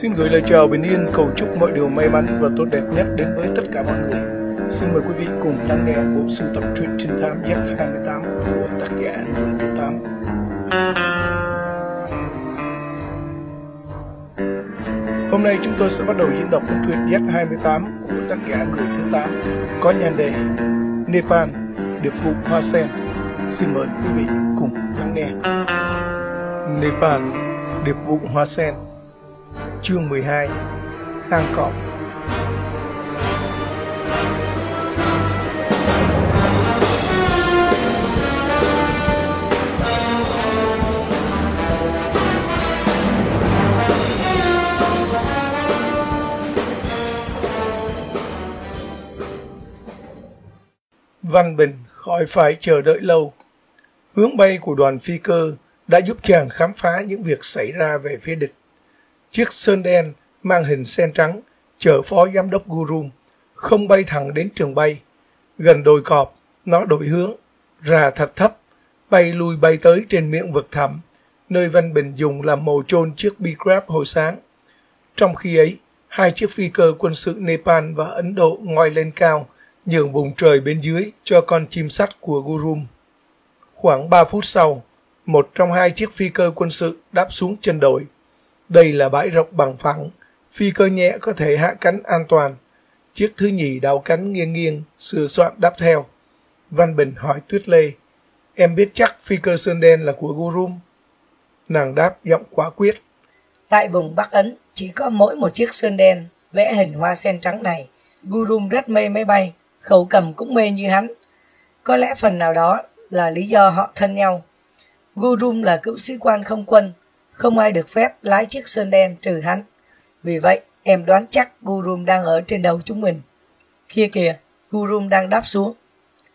Xin gửi lời chào bình yên, cầu chúc mọi điều may mắn và tốt đẹp nhất đến với tất cả mọi người. Xin mời quý vị cùng lắng nghe bộ sưu tập truyện trinh thám Z28 của tác giả Người Thứ Tám. Hôm nay chúng tôi sẽ bắt đầu diễn đọc cuốn truyện Z28 của tác giả Người Thứ Tám có nhan đề Nepal, điệp vụ Hoa Sen. Xin mời quý vị cùng lắng nghe. Nepal, điệp vụ Hoa Sen Chương 12 Hang cọp Văn Bình, khỏi phải chờ đợi lâu. Hướng bay của đoàn phi cơ đã giúp chàng khám phá những việc xảy ra về phía địch. Chiếc sơn đen mang hình sen trắng chở phó giám đốc Gurum không bay thẳng đến trường bay. Gần đồi cọp, nó đổi hướng, ra thật thấp, bay lui bay tới trên miệng vực thẳm, nơi Văn Bình dùng làm mồ chôn chiếc B-Crab hồi sáng. Trong khi ấy, hai chiếc phi cơ quân sự Nepal và Ấn Độ ngoi lên cao, nhường vùng trời bên dưới cho con chim sắt của Gurum. Khoảng 3 phút sau, một trong hai chiếc phi cơ quân sự đáp xuống chân đồi. Đây là bãi rộng bằng phẳng, phi cơ nhẹ có thể hạ cánh an toàn. Chiếc thứ nhì đào cánh nghiêng nghiêng, sửa soạn đáp theo. Văn Bình hỏi Tuyết Lê, em biết chắc phi cơ sơn đen là của Gurum. Nàng đáp giọng quả quyết. Tại vùng Bắc Ấn, chỉ có mỗi một chiếc sơn đen vẽ hình hoa sen trắng này. Gurum rất mê máy bay, khẩu cầm cũng mê như hắn. Có lẽ phần nào đó là lý do họ thân nhau. Gurum là cựu sĩ quan không quân, không ai được phép lái chiếc sơn đen trừ hắn. Vì vậy, em đoán chắc Gurum đang ở trên đầu chúng mình. Kia kìa, Gurum đang đáp xuống.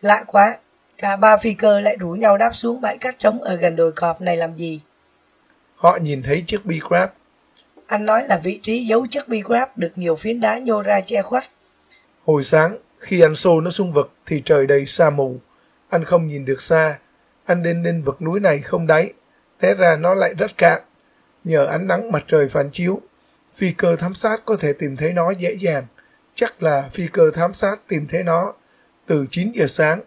Lạ quá, cả ba phi cơ lại rủ nhau đáp xuống bãi cát trống ở gần đồi cọp này làm gì? Họ nhìn thấy chiếc B-Crab. Anh nói là vị trí giấu chiếc B-Crab được nhiều phiến đá nhô ra che khuất. Hồi sáng, khi anh xô nó xuống vực thì trời đầy sa mù. Anh không nhìn được xa. Anh đến lên vực núi này không đáy. Té ra nó lại rất cạn. Nhờ ánh nắng mặt trời phản chiếu, phi cơ thám sát có thể tìm thấy nó dễ dàng. Chắc là phi cơ thám sát tìm thấy nó từ 9 giờ sáng.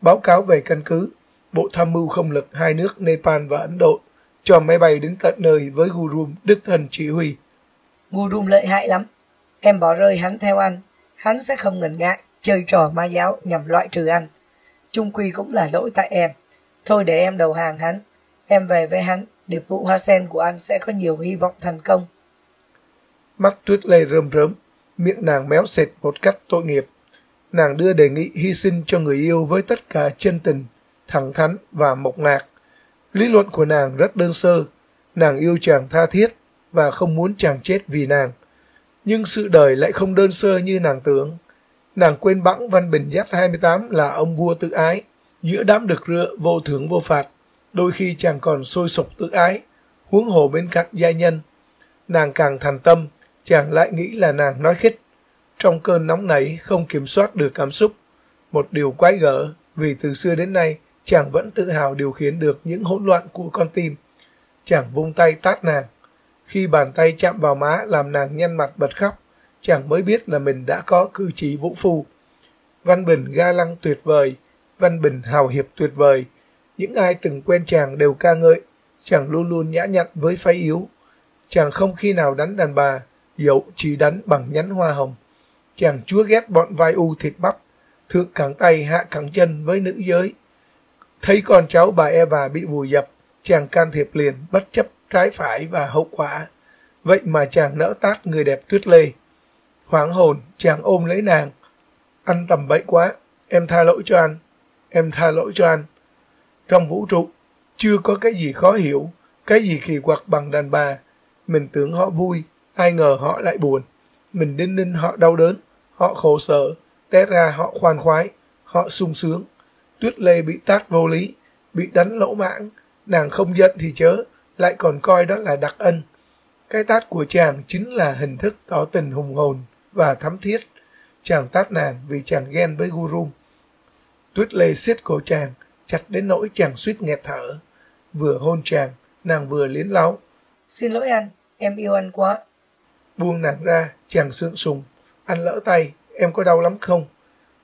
Báo cáo về căn cứ, Bộ Tham mưu không lực hai nước Nepal và Ấn Độ cho máy bay đến tận nơi với Gurum đích thân chỉ huy. Gurum lợi hại lắm. Em bỏ rơi hắn theo anh. Hắn sẽ không ngần ngại chơi trò ma giáo nhằm loại trừ anh. Trung quy cũng là lỗi tại em. Thôi để em đầu hàng hắn. Em về với hắn điệp vụ hoa sen của anh sẽ có nhiều hy vọng thành công. Mắt tuyết lê rơm rớm, miệng nàng méo sệt một cách tội nghiệp. Nàng đưa đề nghị hy sinh cho người yêu với tất cả chân tình, thẳng thắn và mộc mạc. Lý luận của nàng rất đơn sơ, nàng yêu chàng tha thiết và không muốn chàng chết vì nàng. Nhưng sự đời lại không đơn sơ như nàng tưởng. Nàng quên bẵng Văn Bình Giác 28 là ông vua tự ái, giữa đám được rựa vô thưởng vô phạt đôi khi chàng còn sôi sục tự ái, huống hồ bên cạnh gia nhân. Nàng càng thành tâm, chàng lại nghĩ là nàng nói khích. Trong cơn nóng nảy không kiểm soát được cảm xúc. Một điều quái gở, vì từ xưa đến nay chàng vẫn tự hào điều khiển được những hỗn loạn của con tim. Chàng vung tay tát nàng. Khi bàn tay chạm vào má làm nàng nhăn mặt bật khóc, chàng mới biết là mình đã có cư trí vũ phu. Văn Bình ga lăng tuyệt vời, Văn Bình hào hiệp tuyệt vời, những ai từng quen chàng đều ca ngợi, chàng luôn luôn nhã nhặn với phái yếu. Chàng không khi nào đánh đàn bà, dẫu chỉ đánh bằng nhánh hoa hồng. Chàng chúa ghét bọn vai u thịt bắp, thượng cẳng tay hạ cẳng chân với nữ giới. Thấy con cháu bà Eva bị vùi dập, chàng can thiệp liền bất chấp trái phải và hậu quả. Vậy mà chàng nỡ tát người đẹp tuyết lê. Hoảng hồn, chàng ôm lấy nàng. Anh tầm bậy quá, em tha lỗi cho anh. Em tha lỗi cho anh. Trong vũ trụ, chưa có cái gì khó hiểu, cái gì kỳ quặc bằng đàn bà. Mình tưởng họ vui, ai ngờ họ lại buồn. Mình đinh ninh họ đau đớn, họ khổ sở, té ra họ khoan khoái, họ sung sướng. Tuyết Lê bị tát vô lý, bị đánh lỗ mãng, nàng không giận thì chớ, lại còn coi đó là đặc ân. Cái tát của chàng chính là hình thức tỏ tình hùng hồn và thắm thiết. Chàng tát nàng vì chàng ghen với Guru. Tuyết Lê siết cổ chàng, chặt đến nỗi chàng suýt nghẹt thở. Vừa hôn chàng, nàng vừa liến láu. Xin lỗi anh, em yêu anh quá. Buông nàng ra, chàng sượng sùng. Anh lỡ tay, em có đau lắm không?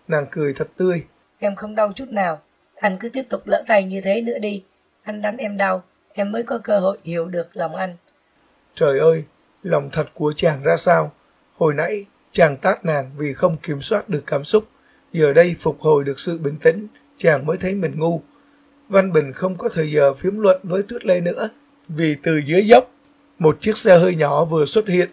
Nàng cười thật tươi. Em không đau chút nào. Anh cứ tiếp tục lỡ tay như thế nữa đi. Anh đánh em đau, em mới có cơ hội hiểu được lòng anh. Trời ơi, lòng thật của chàng ra sao? Hồi nãy, chàng tát nàng vì không kiểm soát được cảm xúc. Giờ đây phục hồi được sự bình tĩnh, chàng mới thấy mình ngu. Văn Bình không có thời giờ phiếm luận với Tuyết Lê nữa, vì từ dưới dốc, một chiếc xe hơi nhỏ vừa xuất hiện,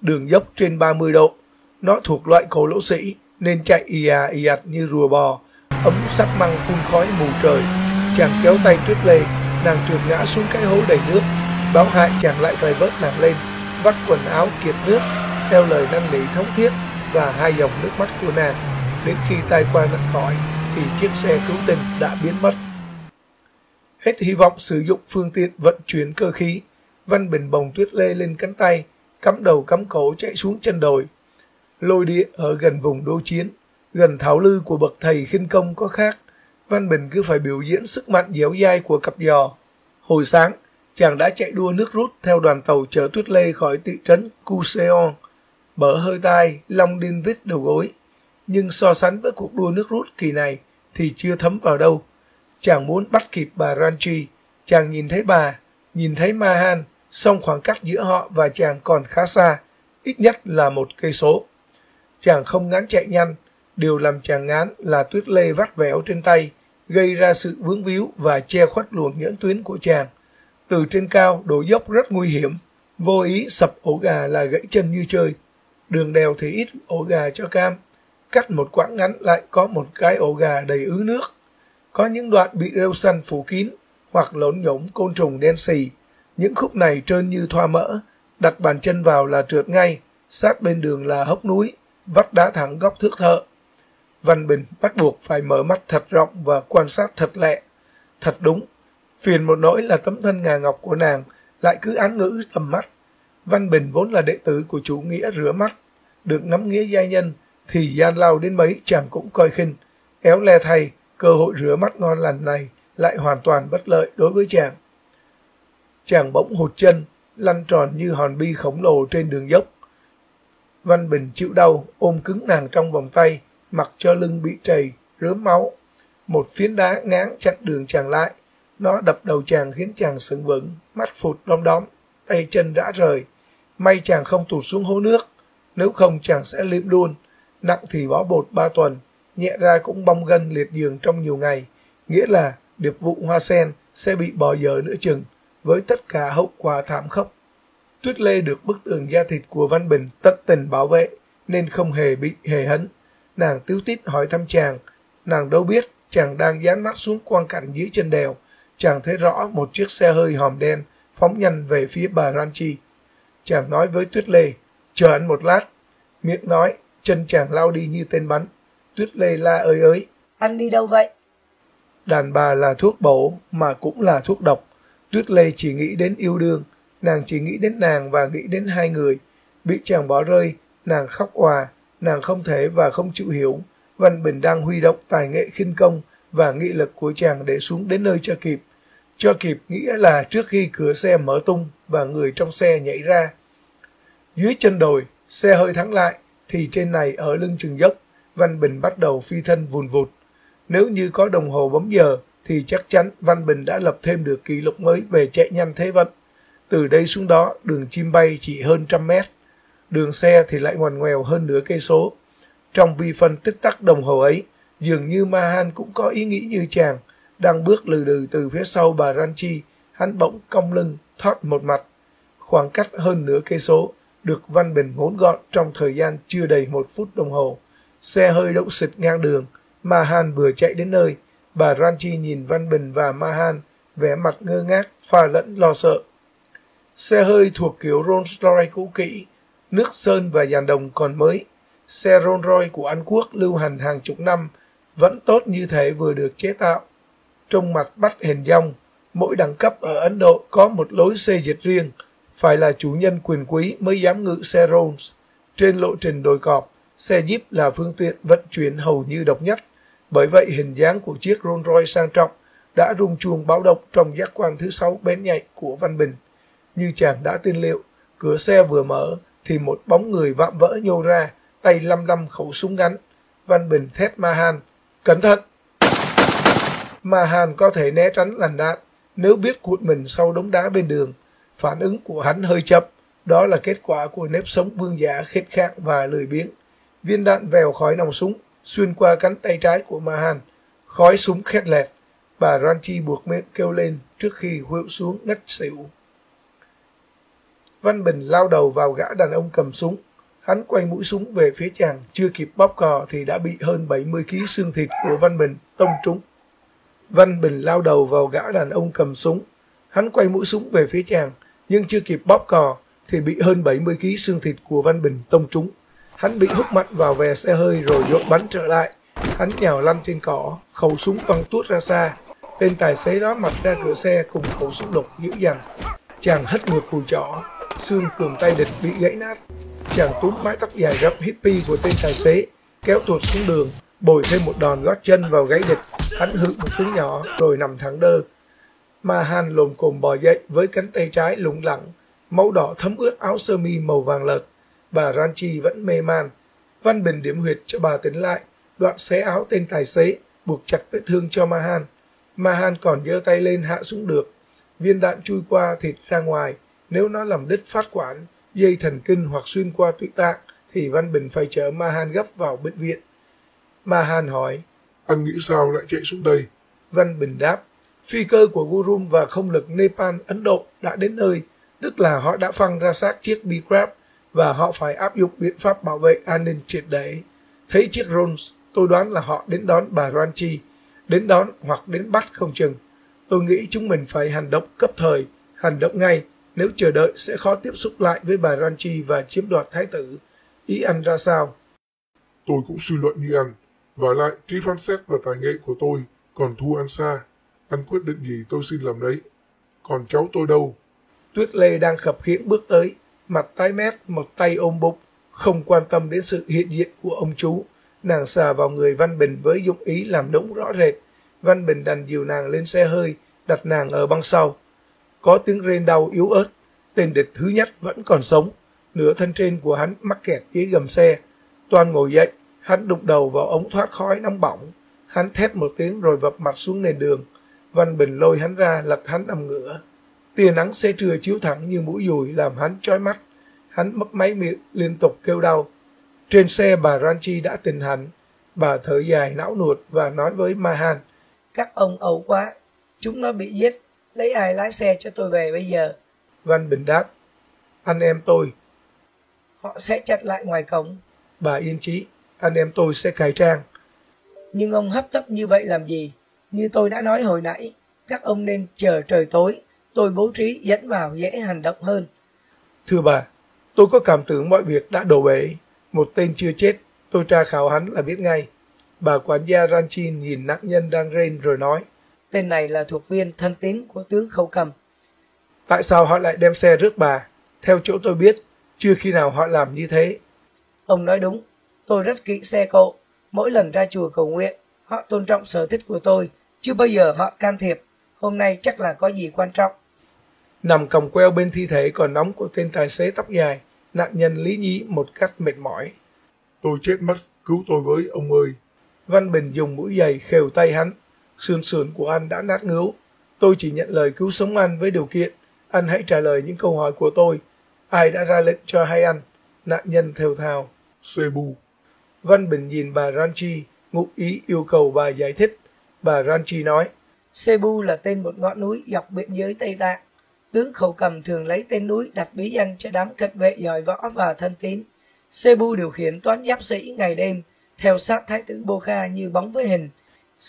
đường dốc trên 30 độ. Nó thuộc loại cổ lỗ sĩ, nên chạy ì à ì ạt như rùa bò, ấm sắt măng phun khói mù trời. Chàng kéo tay Tuyết Lê, nàng trượt ngã xuống cái hố đầy nước. Báo hại chàng lại phải vớt nàng lên, vắt quần áo kiệt nước, theo lời năn nỉ thống thiết và hai dòng nước mắt của nàng. Đến khi tai qua nạn khỏi, thì chiếc xe cứu tình đã biến mất. Hết hy vọng sử dụng phương tiện vận chuyển cơ khí, Văn Bình bồng tuyết lê lên cánh tay, cắm đầu cắm cổ chạy xuống chân đồi. Lôi địa ở gần vùng đô chiến, gần thảo lư của bậc thầy khinh công có khác. Văn Bình cứ phải biểu diễn sức mạnh dẻo dai của cặp giò. Hồi sáng, chàng đã chạy đua nước rút theo đoàn tàu chở tuyết lê khỏi thị trấn Cuseon, bở hơi tai, long đinh vít đầu gối. Nhưng so sánh với cuộc đua nước rút kỳ này thì chưa thấm vào đâu. Chàng muốn bắt kịp bà Ranchi, chàng nhìn thấy bà, nhìn thấy Mahan, song khoảng cách giữa họ và chàng còn khá xa, ít nhất là một cây số. Chàng không ngán chạy nhanh, điều làm chàng ngán là tuyết lê vắt vẻo trên tay, gây ra sự vướng víu và che khuất luồng nhẫn tuyến của chàng. Từ trên cao đổ dốc rất nguy hiểm, vô ý sập ổ gà là gãy chân như chơi. Đường đèo thì ít ổ gà cho cam, cắt một quãng ngắn lại có một cái ổ gà đầy ứ nước. Có những đoạn bị rêu xanh phủ kín hoặc lốn nhổm côn trùng đen xì. Những khúc này trơn như thoa mỡ, đặt bàn chân vào là trượt ngay, sát bên đường là hốc núi, vắt đá thẳng góc thước thợ. Văn Bình bắt buộc phải mở mắt thật rộng và quan sát thật lẹ. Thật đúng, phiền một nỗi là tấm thân ngà ngọc của nàng lại cứ án ngữ tầm mắt. Văn Bình vốn là đệ tử của chủ nghĩa rửa mắt, được ngắm nghĩa giai nhân, thì gian lao đến mấy chàng cũng coi khinh. Éo le thay, cơ hội rửa mắt ngon lành này lại hoàn toàn bất lợi đối với chàng. Chàng bỗng hụt chân, lăn tròn như hòn bi khổng lồ trên đường dốc. Văn Bình chịu đau, ôm cứng nàng trong vòng tay, mặc cho lưng bị trầy, rớm máu. Một phiến đá ngáng chặt đường chàng lại. Nó đập đầu chàng khiến chàng sững vững, mắt phụt đom đóm, tay chân rã rời. May chàng không tụt xuống hố nước, nếu không chàng sẽ liệm luôn. Nặng thì bó bột ba tuần, nhẹ ra cũng bong gân liệt giường trong nhiều ngày. Nghĩa là điệp vụ hoa sen sẽ bị bỏ dở nữa chừng, với tất cả hậu quả thảm khốc. Tuyết Lê được bức tường da thịt của Văn Bình tận tình bảo vệ, nên không hề bị hề hấn. Nàng tiếu tít hỏi thăm chàng, nàng đâu biết chàng đang dán mắt xuống quang cảnh dưới chân đèo. Chàng thấy rõ một chiếc xe hơi hòm đen phóng nhanh về phía bà Ranchi. Chàng nói với Tuyết Lê, chờ anh một lát. Miệng nói, chân chàng lao đi như tên bắn. Tuyết Lê la ơi ơi. Anh đi đâu vậy? Đàn bà là thuốc bổ mà cũng là thuốc độc. Tuyết Lê chỉ nghĩ đến yêu đương, nàng chỉ nghĩ đến nàng và nghĩ đến hai người. Bị chàng bỏ rơi, nàng khóc òa, nàng không thể và không chịu hiểu. Văn Bình đang huy động tài nghệ khinh công và nghị lực của chàng để xuống đến nơi cho kịp. Cho kịp nghĩa là trước khi cửa xe mở tung và người trong xe nhảy ra. Dưới chân đồi, xe hơi thắng lại, thì trên này ở lưng chừng dốc, Văn Bình bắt đầu phi thân vùn vụt. Nếu như có đồng hồ bấm giờ, thì chắc chắn Văn Bình đã lập thêm được kỷ lục mới về chạy nhanh thế vận. Từ đây xuống đó, đường chim bay chỉ hơn trăm mét. Đường xe thì lại ngoằn ngoèo hơn nửa cây số. Trong vi phân tích tắc đồng hồ ấy, dường như Mahan cũng có ý nghĩ như chàng, đang bước lừ đừ từ phía sau bà Ranchi, hắn bỗng cong lưng, thoát một mặt. Khoảng cách hơn nửa cây số, được Văn Bình ngốn gọn trong thời gian chưa đầy một phút đồng hồ. Xe hơi đậu xịt ngang đường, Mahan vừa chạy đến nơi, bà Ranchi nhìn Văn Bình và Mahan, vẻ mặt ngơ ngác, pha lẫn lo sợ. Xe hơi thuộc kiểu Rolls Royce cũ kỹ, nước sơn và dàn đồng còn mới. Xe Rolls Royce của Anh Quốc lưu hành hàng chục năm, vẫn tốt như thể vừa được chế tạo. Trong mặt bắt hình dong, mỗi đẳng cấp ở Ấn Độ có một lối xê dịch riêng, phải là chủ nhân quyền quý mới dám ngự xe Rolls. Trên lộ trình đồi cọp, xe Jeep là phương tiện vận chuyển hầu như độc nhất. Bởi vậy hình dáng của chiếc Rolls Royce sang trọng đã rung chuông báo động trong giác quan thứ sáu bén nhạy của Văn Bình. Như chàng đã tiên liệu, cửa xe vừa mở thì một bóng người vạm vỡ nhô ra, tay lăm lăm khẩu súng ngắn. Văn Bình thét Mahan, cẩn thận! Mahan có thể né tránh làn đạn nếu biết cuộn mình sau đống đá bên đường. Phản ứng của hắn hơi chậm, đó là kết quả của nếp sống vương giả khét khạng và lười biếng. Viên đạn vèo khói nòng súng, xuyên qua cánh tay trái của Mahan. Khói súng khét lẹt. Bà Ranchi buộc miệng kêu lên trước khi khuỵu xuống ngất xỉu. Văn Bình lao đầu vào gã đàn ông cầm súng. Hắn quay mũi súng về phía chàng, chưa kịp bóp cò thì đã bị hơn 70 kg xương thịt của Văn Bình tông trúng. Văn Bình lao đầu vào gã đàn ông cầm súng. Hắn quay mũi súng về phía chàng, nhưng chưa kịp bóp cò thì bị hơn 70 kg xương thịt của Văn Bình tông trúng. Hắn bị hút mạnh vào về xe hơi rồi dội bắn trở lại. Hắn nhào lăn trên cỏ, khẩu súng văng tuốt ra xa. Tên tài xế đó mặt ra cửa xe cùng khẩu súng lục dữ dằn. Chàng hất ngược cùi chỏ, xương cường tay địch bị gãy nát. Chàng túm mái tóc dài rậm hippie của tên tài xế, kéo tuột xuống đường, bồi thêm một đòn gót chân vào gáy địch. Hắn hự một tiếng nhỏ rồi nằm thẳng đơ. Ma Han lồm cồm bò dậy với cánh tay trái lủng lẳng, máu đỏ thấm ướt áo sơ mi màu vàng lợt. Bà Ranchi vẫn mê man. Văn Bình điểm huyệt cho bà tỉnh lại, đoạn xé áo tên tài xế, buộc chặt vết thương cho Mahan. Mahan còn giơ tay lên hạ xuống được. Viên đạn chui qua thịt ra ngoài, nếu nó làm đứt phát quản, dây thần kinh hoặc xuyên qua tụy tạng, thì Văn Bình phải chở Mahan gấp vào bệnh viện. Mahan hỏi, Anh nghĩ sao lại chạy xuống đây? Văn Bình đáp, phi cơ của Gurum và không lực Nepal, Ấn Độ đã đến nơi, tức là họ đã phăng ra xác chiếc B-Crab và họ phải áp dụng biện pháp bảo vệ an ninh triệt để. Thấy chiếc Rolls, tôi đoán là họ đến đón bà Ranchi, đến đón hoặc đến bắt không chừng. Tôi nghĩ chúng mình phải hành động cấp thời, hành động ngay, nếu chờ đợi sẽ khó tiếp xúc lại với bà Ranchi và chiếm đoạt thái tử. Ý anh ra sao? Tôi cũng suy luận như anh. Và lại, trí phán xét và tài nghệ của tôi còn thua anh xa. Anh quyết định gì tôi xin làm đấy. Còn cháu tôi đâu? Tuyết Lê đang khập khiễng bước tới, mặt tái mét, một tay ôm bụng, không quan tâm đến sự hiện diện của ông chú. Nàng xà vào người Văn Bình với dụng ý làm đúng rõ rệt. Văn Bình đành dìu nàng lên xe hơi, đặt nàng ở băng sau. Có tiếng rên đau yếu ớt, tên địch thứ nhất vẫn còn sống. Nửa thân trên của hắn mắc kẹt dưới gầm xe. Toàn ngồi dậy, hắn đục đầu vào ống thoát khói nóng bỏng. Hắn thét một tiếng rồi vập mặt xuống nền đường. Văn Bình lôi hắn ra lật hắn nằm ngửa. Tia nắng xe trưa chiếu thẳng như mũi dùi làm hắn chói mắt. Hắn mấp máy miệng liên tục kêu đau. Trên xe bà Ranchi đã tình hành. Bà thở dài não nuột và nói với Mahan. Các ông ẩu quá, chúng nó bị giết, lấy ai lái xe cho tôi về bây giờ. Văn Bình đáp. Anh em tôi. Họ sẽ chặt lại ngoài cổng. Bà yên trí. Anh em tôi sẽ cải trang. Nhưng ông hấp tấp như vậy làm gì? Như tôi đã nói hồi nãy, các ông nên chờ trời tối, tôi bố trí dẫn vào dễ hành động hơn. Thưa bà, tôi có cảm tưởng mọi việc đã đổ bể. Một tên chưa chết, tôi tra khảo hắn là biết ngay. Bà quản gia Ranchin nhìn nạn nhân đang rên rồi nói. Tên này là thuộc viên thân tín của tướng Khâu Cầm. Tại sao họ lại đem xe rước bà? Theo chỗ tôi biết, chưa khi nào họ làm như thế. Ông nói đúng, tôi rất kỹ xe cộ. Mỗi lần ra chùa cầu nguyện, họ tôn trọng sở thích của tôi, chưa bao giờ họ can thiệp. Hôm nay chắc là có gì quan trọng. Nằm còng queo bên thi thể còn nóng của tên tài xế tóc dài, nạn nhân lý nhí một cách mệt mỏi. Tôi chết mất, cứu tôi với, ông ơi. Văn Bình dùng mũi giày khều tay hắn. Xương sườn của anh đã nát ngứa. Tôi chỉ nhận lời cứu sống anh với điều kiện. Anh hãy trả lời những câu hỏi của tôi. Ai đã ra lệnh cho hai anh? Nạn nhân theo thào. Cebu. Văn Bình nhìn bà Ranchi, ngụ ý yêu cầu bà giải thích. Bà Ranchi nói. Cebu là tên một ngọn núi dọc biên giới Tây Tạng. Tướng khẩu cầm thường lấy tên núi đặt bí danh cho đám cận vệ giỏi võ và thân tín. Cebu điều khiển toán giáp sĩ ngày đêm, theo sát thái tử Bokha như bóng với hình.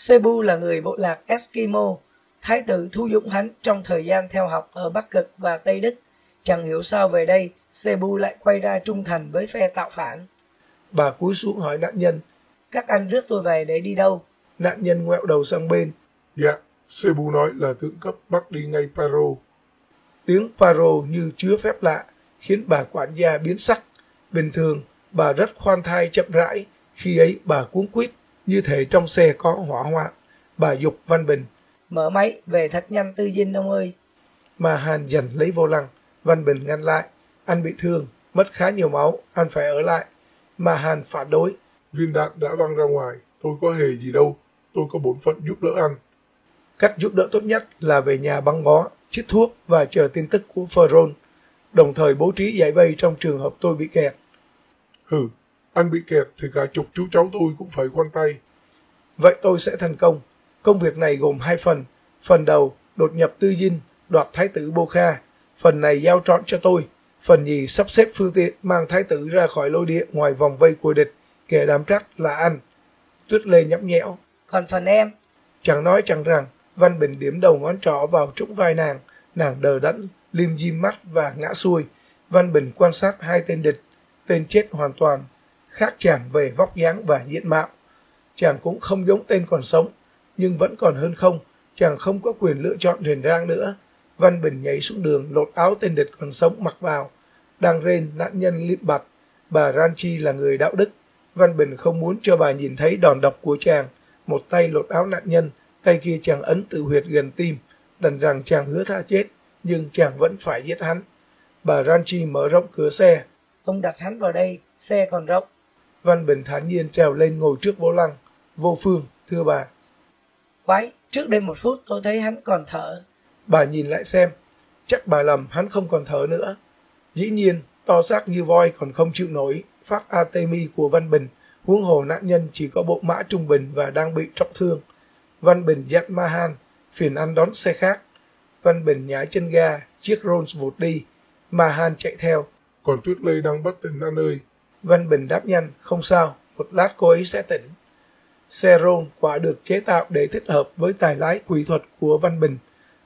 Cebu là người bộ lạc Eskimo. Thái tử thu dụng hắn trong thời gian theo học ở Bắc Cực và Tây Đức. Chẳng hiểu sao về đây, Cebu lại quay ra trung thành với phe tạo phản. Bà cúi xuống hỏi nạn nhân. Các anh rước tôi về để đi đâu? Nạn nhân ngoẹo đầu sang bên. Dạ, Cebu nói là tướng cấp bắt đi ngay Paro. Tiếng Paro như chứa phép lạ, khiến bà quản gia biến sắc. Bình thường, bà rất khoan thai chậm rãi, khi ấy bà cuống quýt, như thể trong xe có hỏa hoạn. Bà dục Văn Bình. Mở máy, về thật nhanh tư dinh ông ơi. Mà Hàn dần lấy vô lăng, Văn Bình ngăn lại. Anh bị thương, mất khá nhiều máu, anh phải ở lại. Mà Hàn phản đối. Viên đạn đã văng ra ngoài, tôi có hề gì đâu, tôi có bổn phận giúp đỡ anh. Cách giúp đỡ tốt nhất là về nhà băng bó, chích thuốc và chờ tin tức của Ferron, đồng thời bố trí giải vây trong trường hợp tôi bị kẹt. Hừ, anh bị kẹt thì cả chục chú cháu tôi cũng phải khoan tay. Vậy tôi sẽ thành công. Công việc này gồm hai phần. Phần đầu, đột nhập tư dinh, đoạt thái tử Bô Kha. Phần này giao trọn cho tôi. Phần nhì sắp xếp phương tiện mang thái tử ra khỏi lôi địa ngoài vòng vây của địch. Kẻ đám trách là anh. Tuyết Lê nhõng nhẽo. Còn phần em, Chẳng nói chẳng rằng, Văn Bình điểm đầu ngón trỏ vào trũng vai nàng. Nàng đờ đẫn, lim dim mắt và ngã xuôi. Văn Bình quan sát hai tên địch. Tên chết hoàn toàn. Khác chàng về vóc dáng và diện mạo. Chàng cũng không giống tên còn sống, nhưng vẫn còn hơn không. Chàng không có quyền lựa chọn rền rang nữa. Văn Bình nhảy xuống đường lột áo tên địch còn sống mặc vào. Đang rên nạn nhân liệm bặt. Bà Ranchi là người đạo đức. Văn Bình không muốn cho bà nhìn thấy đòn độc của chàng. Một tay lột áo nạn nhân, tay kia chàng ấn tự huyệt gần tim. Đành rằng chàng hứa tha chết, nhưng chàng vẫn phải giết hắn. Bà Ranchi mở rộng cửa xe. ông đặt hắn vào đây, xe còn rộng. Văn Bình thản nhiên trèo lên ngồi trước vô lăng. Vô phương, thưa bà. Quái, trước đây một phút tôi thấy hắn còn thở. Bà nhìn lại xem, chắc bà lầm hắn không còn thở nữa. Dĩ nhiên, to xác như voi còn không chịu nổi, phát Artemi của Văn Bình, huống hồ nạn nhân chỉ có bộ mã trung bình và đang bị trọng thương. Văn Bình dặn Mahan, phiền ăn đón xe khác. Văn Bình nhái chân ga, chiếc Rolls vụt đi. Mahan chạy theo. Còn Tuyết Lê đang bất tỉnh anh ơi. Văn Bình đáp nhanh, không sao, một lát cô ấy sẽ tỉnh. Xe Ron quả được chế tạo để thích hợp với tài lái quỷ thuật của Văn Bình.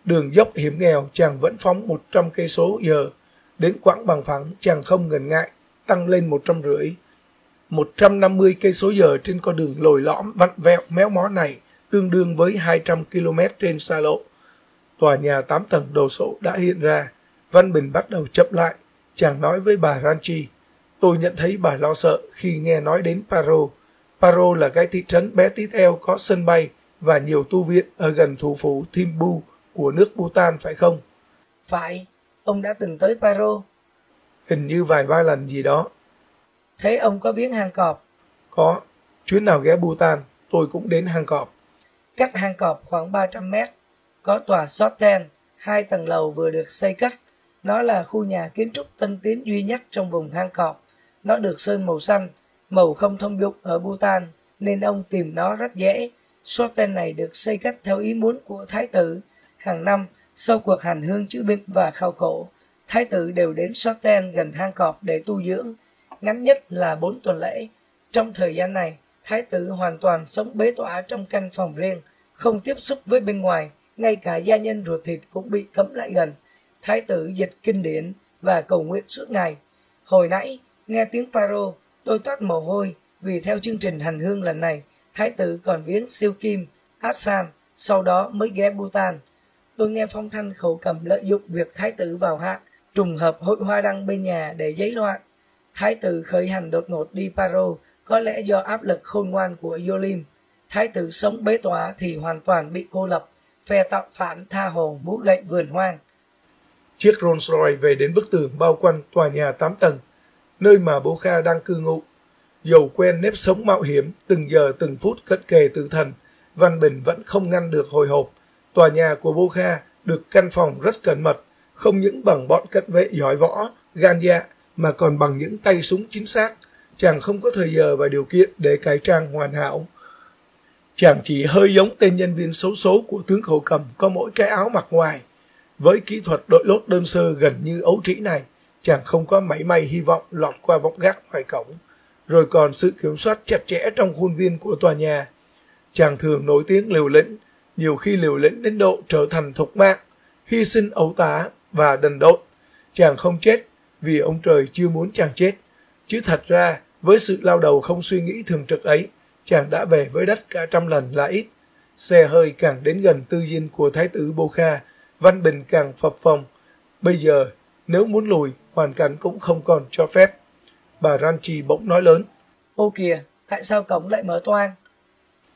Đường dốc hiểm nghèo chàng vẫn phóng 100 cây số giờ. Đến quãng bằng phẳng chàng không ngần ngại, tăng lên 150. 150 cây số giờ trên con đường lồi lõm vặn vẹo méo mó này tương đương với 200 km trên xa lộ. Tòa nhà 8 tầng đồ sộ đã hiện ra. Văn Bình bắt đầu chậm lại. Chàng nói với bà Ranchi. Tôi nhận thấy bà lo sợ khi nghe nói đến Paro. Paro là cái thị trấn bé tí teo có sân bay và nhiều tu viện ở gần thủ phủ Thimbu của nước Bhutan phải không? Phải, ông đã từng tới Paro. Hình như vài ba lần gì đó. Thế ông có viếng hang cọp. Có. Chuyến nào ghé Bhutan, tôi cũng đến hang cọp. Cách hang cọp khoảng 300 mét, có tòa Soten, hai tầng lầu vừa được xây cất. Nó là khu nhà kiến trúc tân tiến duy nhất trong vùng hang cọp. Nó được sơn màu xanh, màu không thông dụng ở Bhutan, nên ông tìm nó rất dễ. Soten này được xây cất theo ý muốn của Thái tử. Hàng năm, sau cuộc hành hương chữ binh và khảo cổ, Thái tử đều đến Soten gần hang cọp để tu dưỡng. Ngắn nhất là 4 tuần lễ. Trong thời gian này, Thái tử hoàn toàn sống bế tỏa trong căn phòng riêng, không tiếp xúc với bên ngoài, ngay cả gia nhân ruột thịt cũng bị cấm lại gần. Thái tử dịch kinh điển và cầu nguyện suốt ngày. Hồi nãy, nghe tiếng paro, tôi toát mồ hôi vì theo chương trình hành hương lần này, Thái tử còn viếng siêu kim, Assam, sau đó mới ghé Bhutan. Tôi nghe phong thanh khẩu cầm lợi dụng việc Thái tử vào hạ, trùng hợp hội hoa đăng bên nhà để giấy loạn. Thái tử khởi hành đột ngột đi Paro, có lẽ do áp lực khôn ngoan của Yolim. Thái tử sống bế tỏa thì hoàn toàn bị cô lập, phe tạo phản tha hồ mũ gậy vườn hoang. Chiếc Rolls Royce về đến bức tường bao quanh tòa nhà 8 tầng, nơi mà bố Kha đang cư ngụ. Dầu quen nếp sống mạo hiểm, từng giờ từng phút cận kề tử thần, Văn Bình vẫn không ngăn được hồi hộp. Tòa nhà của bố Kha được căn phòng rất cẩn mật, không những bằng bọn cận vệ giỏi võ, gan dạ, mà còn bằng những tay súng chính xác. Chàng không có thời giờ và điều kiện để cải trang hoàn hảo. Chàng chỉ hơi giống tên nhân viên xấu số của tướng khẩu cầm có mỗi cái áo mặc ngoài. Với kỹ thuật đội lốt đơn sơ gần như ấu trĩ này, chàng không có mảy may hy vọng lọt qua vọng gác ngoài cổng. Rồi còn sự kiểm soát chặt chẽ trong khuôn viên của tòa nhà. Chàng thường nổi tiếng liều lĩnh, nhiều khi liều lĩnh đến độ trở thành thục mạng, hy sinh ấu tá và đần độn. Chàng không chết vì ông trời chưa muốn chàng chết. Chứ thật ra, với sự lao đầu không suy nghĩ thường trực ấy, chàng đã về với đất cả trăm lần là ít. Xe hơi càng đến gần tư dinh của Thái tử Bô Kha, Văn Bình càng phập phồng. Bây giờ, nếu muốn lùi, hoàn cảnh cũng không còn cho phép. Bà Ranchi bỗng nói lớn. Ô kìa, tại sao cổng lại mở toang?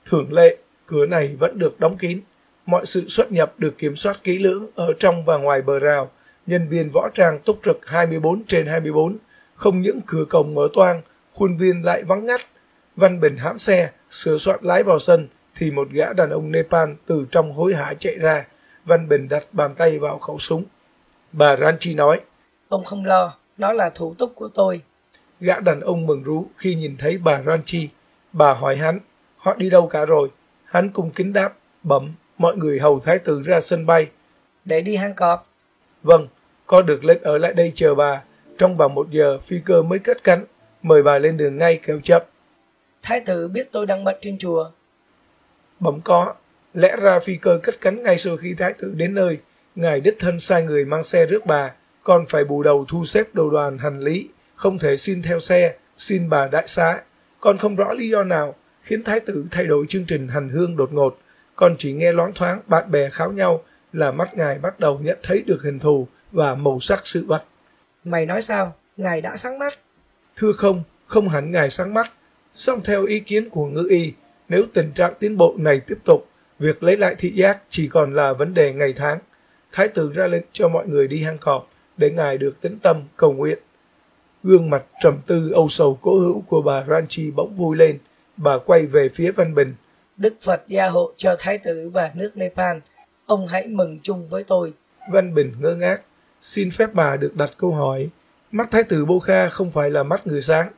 Thường lệ, cửa này vẫn được đóng kín. Mọi sự xuất nhập được kiểm soát kỹ lưỡng ở trong và ngoài bờ rào. Nhân viên võ trang túc trực 24 trên 24. Không những cửa cổng mở toang, khuôn viên lại vắng ngắt. Văn Bình hãm xe, sửa soạn lái vào sân, thì một gã đàn ông Nepal từ trong hối hả chạy ra. Văn Bình đặt bàn tay vào khẩu súng. Bà Ranchi nói, Ông không lo, nó là thủ tục của tôi. Gã đàn ông mừng rú khi nhìn thấy bà Ranchi. Bà hỏi hắn, họ đi đâu cả rồi? Hắn cung kính đáp, bẩm, mọi người hầu thái tử ra sân bay. Để đi hang cọp. Vâng, con được lên ở lại đây chờ bà. Trong vòng một giờ phi cơ mới cất cánh. Mời bà lên đường ngay kéo chậm. Thái tử biết tôi đang bận trên chùa. Bẩm có, lẽ ra phi cơ cất cánh ngay sau khi thái tử đến nơi. Ngài đích thân sai người mang xe rước bà, còn phải bù đầu thu xếp đồ đoàn hành lý, không thể xin theo xe, xin bà đại xá. Con không rõ lý do nào khiến thái tử thay đổi chương trình hành hương đột ngột, con chỉ nghe loáng thoáng bạn bè kháo nhau là mắt ngài bắt đầu nhận thấy được hình thù và màu sắc sự vật. Mày nói sao? Ngài đã sáng mắt. Thưa không, không hẳn ngài sáng mắt. Song theo ý kiến của ngữ y, nếu tình trạng tiến bộ này tiếp tục, việc lấy lại thị giác chỉ còn là vấn đề ngày tháng. Thái tử ra lệnh cho mọi người đi hang cọp để ngài được tĩnh tâm cầu nguyện. Gương mặt trầm tư âu sầu cố hữu của bà Ranchi bỗng vui lên. Bà quay về phía Văn Bình. Đức Phật gia hộ cho Thái tử và nước Nepal. Ông hãy mừng chung với tôi. Văn Bình ngơ ngác. Xin phép bà được đặt câu hỏi. Mắt Thái tử Bô Kha không phải là mắt người sáng.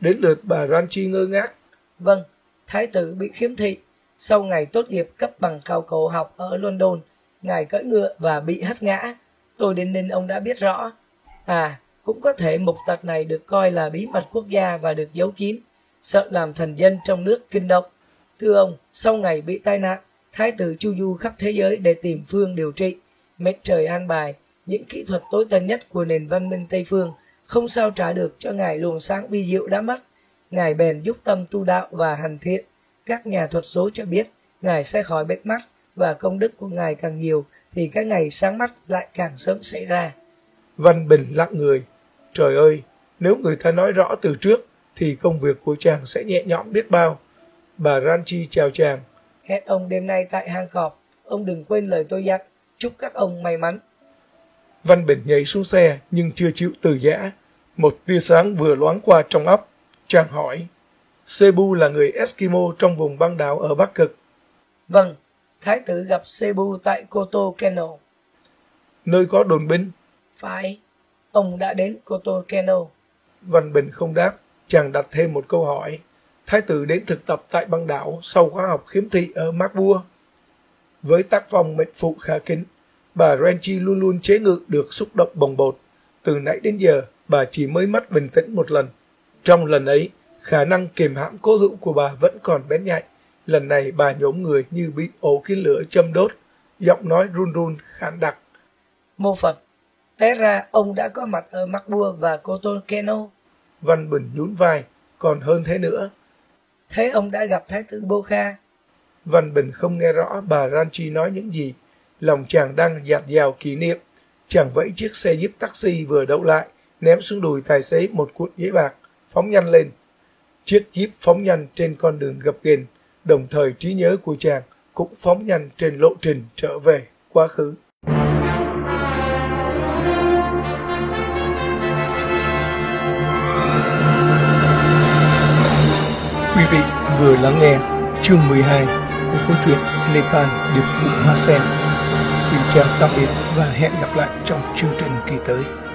Đến lượt bà Ranchi ngơ ngác. Vâng, Thái tử bị khiếm thị. Sau ngày tốt nghiệp cấp bằng khảo cổ học ở London, ngài cưỡi ngựa và bị hất ngã. Tôi đến nên ông đã biết rõ. À, cũng có thể mục tật này được coi là bí mật quốc gia và được giấu kín, sợ làm thần dân trong nước kinh động. Thưa ông, sau ngày bị tai nạn, Thái tử chu du khắp thế giới để tìm phương điều trị. Mệt trời an bài, những kỹ thuật tối tân nhất của nền văn minh Tây Phương không sao trả được cho ngài luồng sáng vi diệu đã mất. Ngài bèn giúp tâm tu đạo và hành thiện. Các nhà thuật số cho biết, ngài sẽ khỏi bết mắt và công đức của ngài càng nhiều thì cái ngày sáng mắt lại càng sớm xảy ra. Văn Bình lặng người. Trời ơi, nếu người ta nói rõ từ trước thì công việc của chàng sẽ nhẹ nhõm biết bao. Bà Ranchi chào chàng. Hẹn ông đêm nay tại hang cọp. Ông đừng quên lời tôi dặn. Chúc các ông may mắn. Văn Bình nhảy xuống xe nhưng chưa chịu từ giã. Một tia sáng vừa loáng qua trong óc. Chàng hỏi. Cebu là người Eskimo trong vùng băng đảo ở Bắc Cực. Vâng, Thái tử gặp Cebu tại Koto Keno. Nơi có đồn binh. Phải, ông đã đến Koto Keno. Văn Bình không đáp. Chàng đặt thêm một câu hỏi. Thái tử đến thực tập tại băng đảo sau khóa học khiếm thị ở Macbua. Với tác phong mệnh phụ khá kính, bà Renchi luôn luôn chế ngự được xúc động bồng bột. Từ nãy đến giờ, bà chỉ mới mất bình tĩnh một lần. Trong lần ấy, khả năng kiềm hãm cố hữu của bà vẫn còn bén nhạy. Lần này bà nhổm người như bị ổ kiến lửa châm đốt, giọng nói run run khản đặc. Mô Phật, té ra ông đã có mặt ở Macbua và Koto Keno. Văn Bình nhún vai, còn hơn thế nữa. Thế ông đã gặp Thái tử Bô Kha. Văn Bình không nghe rõ bà Ranchi nói những gì. Lòng chàng đang dạt dào kỷ niệm. Chàng vẫy chiếc xe jeep taxi vừa đậu lại, ném xuống đùi tài xế một cuộn giấy bạc, phóng nhanh lên. Chiếc jeep phóng nhanh trên con đường gập ghềnh, đồng thời trí nhớ của chàng cũng phóng nhanh trên lộ trình trở về quá khứ. Vừa lắng nghe, chương 12 của câu chuyện Nepal điệp vụ hoa sen. Xin chào tạm biệt và hẹn gặp lại trong chương trình kỳ tới.